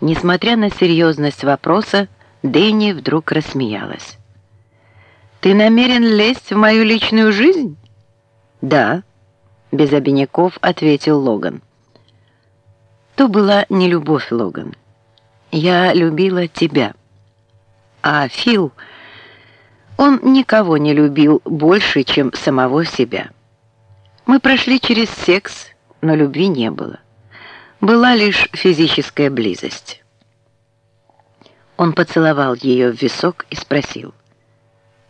Несмотря на серьезность вопроса, Дэнни вдруг рассмеялась. «Ты намерен лезть в мою личную жизнь?» «Да», — без обиняков ответил Логан. То была не любовь, Логан. Я любила тебя. А Фил, он никого не любил больше, чем самого себя. Мы прошли через секс, но любви не было. Была лишь физическая близость. Он поцеловал ее в висок и спросил.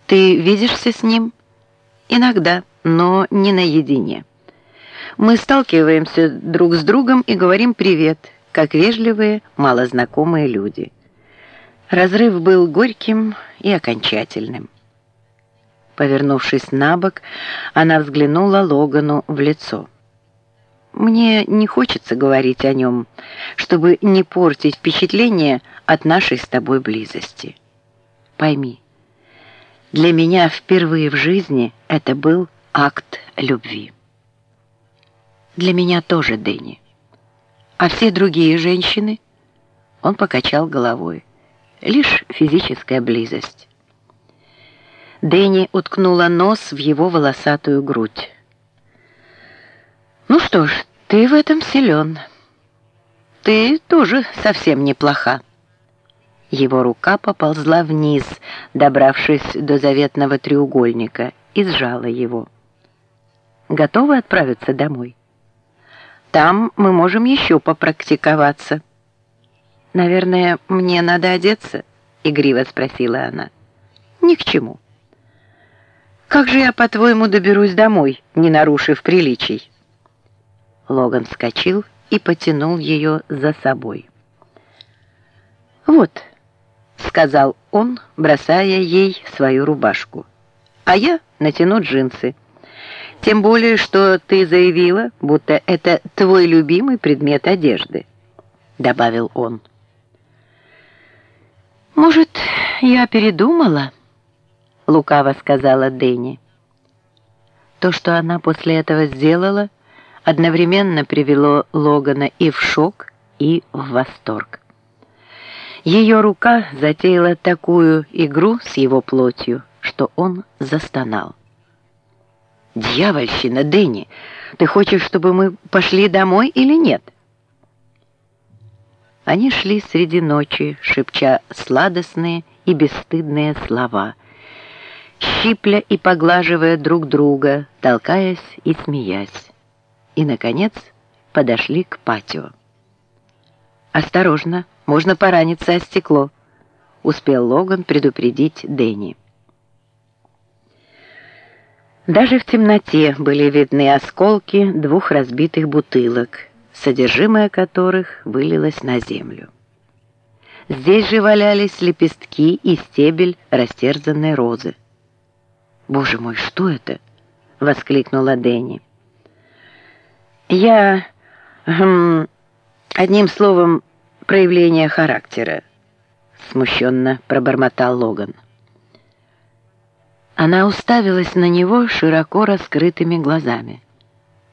«Ты видишься с ним?» «Иногда, но не наедине. Мы сталкиваемся друг с другом и говорим «привет», как вежливые, малознакомые люди. Разрыв был горьким и окончательным. Повернувшись на бок, она взглянула Логану в лицо. «Мне не хочется говорить о нем, чтобы не портить впечатление от нашей с тобой близости. Пойми, для меня впервые в жизни это был акт любви. Для меня тоже, Дэнни. А все другие женщины?» Он покачал головой. «Лишь физическая близость». Дэнни уткнула нос в его волосатую грудь. «Ну что ж, ты в этом силен. Ты тоже совсем неплоха». Его рука поползла вниз, добравшись до заветного треугольника, и сжала его. «Готовы отправиться домой? Там мы можем еще попрактиковаться». «Наверное, мне надо одеться?» — игриво спросила она. «Ни к чему». «Как же я, по-твоему, доберусь домой, не нарушив приличий?» Логан вскочил и потянул ее за собой. «Вот», — сказал он, бросая ей свою рубашку, «а я натяну джинсы. Тем более, что ты заявила, будто это твой любимый предмет одежды», — добавил он. «Может, я передумала?» лукаво сказала Дэнни. То, что она после этого сделала, одновременно привело Логана и в шок, и в восторг. Ее рука затеяла такую игру с его плотью, что он застонал. «Дьявольщина, Дэнни! Ты хочешь, чтобы мы пошли домой или нет?» Они шли среди ночи, шепча сладостные и бесстыдные слова — щипля и поглаживая друг друга, толкаясь и смеясь. И, наконец, подошли к патио. «Осторожно, можно пораниться о стекло», — успел Логан предупредить Дэнни. Даже в темноте были видны осколки двух разбитых бутылок, содержимое которых вылилось на землю. Здесь же валялись лепестки и стебель растерзанной розы. «Боже мой, что это?» — воскликнула Дэнни. «Я... Хм, одним словом, проявление характера», — смущенно пробормотал Логан. Она уставилась на него широко раскрытыми глазами.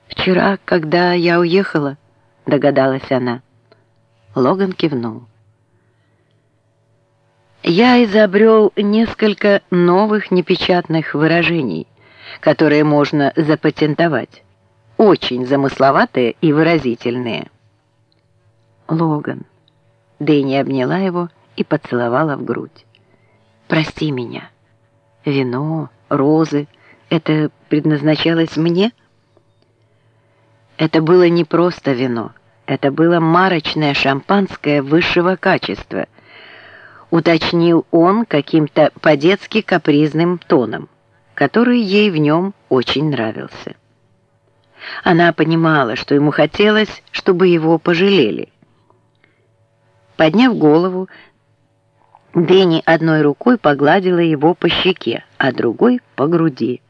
«Вчера, когда я уехала», — догадалась она. Логан кивнул я изобрел несколько новых непечатных выражений, которые можно запатентовать. Очень замысловатые и выразительные. Логан. Дэнни обняла его и поцеловала в грудь. «Прости меня. Вино, розы — это предназначалось мне?» Это было не просто вино. Это было марочное шампанское высшего качества — уточнил он каким-то по-детски капризным тоном, который ей в нем очень нравился. Она понимала, что ему хотелось, чтобы его пожалели. Подняв голову, Дени одной рукой погладила его по щеке, а другой — по груди.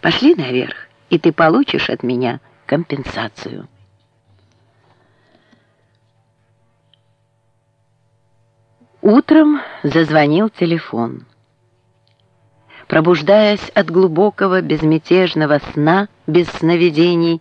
«Пошли наверх, и ты получишь от меня компенсацию». Утром зазвонил телефон. Пробуждаясь от глубокого безмятежного сна без сновидений,